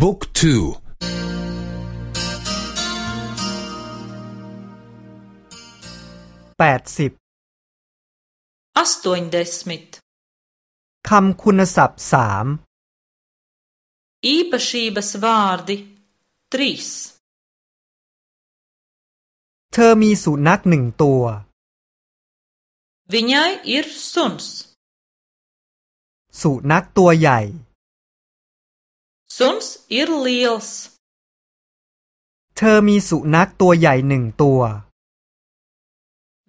book two แปดสิบ astoņdesmit คำคุณศัพท์สาม Īpašības vārdi trīs เธอมีสุนัขหนึ่งตัว Viņai ir suns. สุนัขตัวใหญ่ Suns ir liels. เธอมีสุนัขตัวใหญ่หนึ่งตัว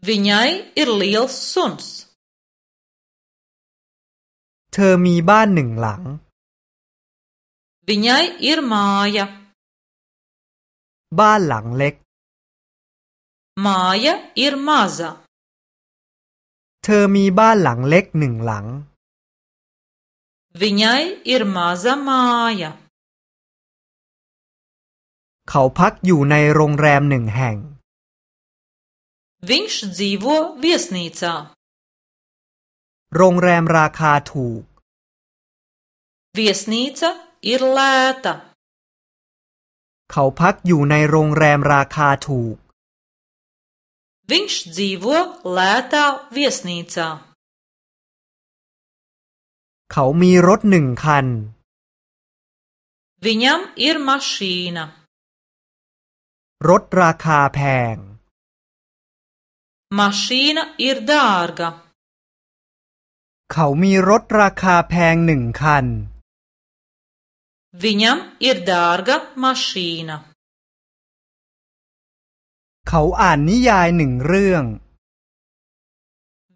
Viņai ir liels suns. เธอมีบ้านหนึ่งหลัง Viņai ir māja. บ้านหลังเล็ก Māja ir maza. เธอมีบ้านหลังเล็กหนึ่งหลัง Viņai ir maza māja. เขาพักอยู่ในโรงแรมหนึ่งแห่ง Viņš dzīvo viesnīcā. โรงแรมราคาถูก Viesnīca ir lēta. เขาพักอยู่ในโรงแรมราคาถูก Viņš dzīvo lētā viesnīcā. เขามีรถหนึ่งคัน Viņam ir mašīna. รถราคาแพง Mašīna ir dārga. เขามีรถราคาแพงหนึ่งคัน Viņam ir dārga mašīna. เขาอ่านนิยายหนึ่งเรื่อง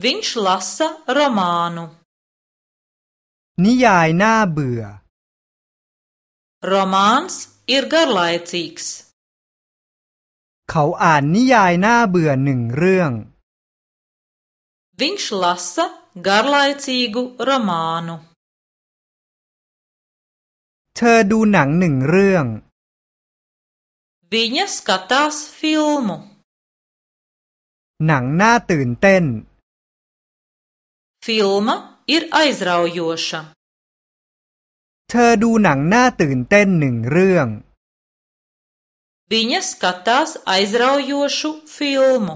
Viņš lasa romānu. นิยายน่าเบื่อ Romāns ir garlaicīgs. เขาอ่านนิยายน่าเบื่อหนึ่งเรื่อง Viņš lasa garlaicīgu romānu. เธอดูหนังหนึ่งเรื่อง Viņa skatās filmu. หนังน่าตื่นเต้น Filma ir aizraujoša. เธอดูหนังน่าตื่นเต้นหนึ่งเรื่อง Viņa skatās aizraujošu filmu.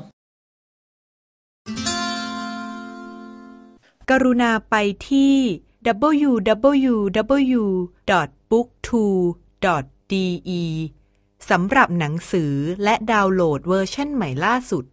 กรุณาไปที่ www.booktwo.de สำหรับหนังสือและดาวน์โหลดเวอร์ชันใหม่ล่าสุด